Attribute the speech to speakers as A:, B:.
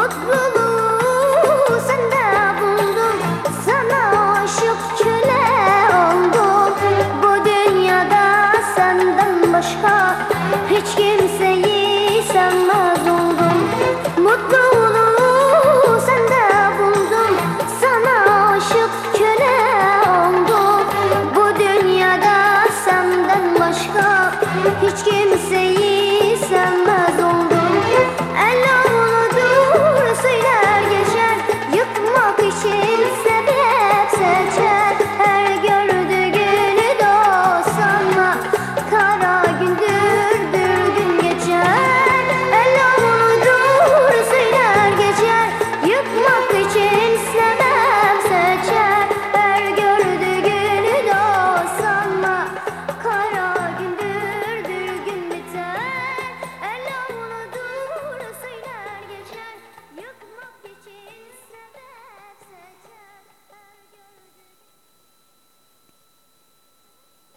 A: Mutluluğu sende buldum. Sana aşık köle oldum. Bu dünyada senden başka Hiç kimseyi sevmez oldum. Mutluluğu sende buldum. Sana aşık köle oldum. Bu dünyada senden başka Hiç kimseyi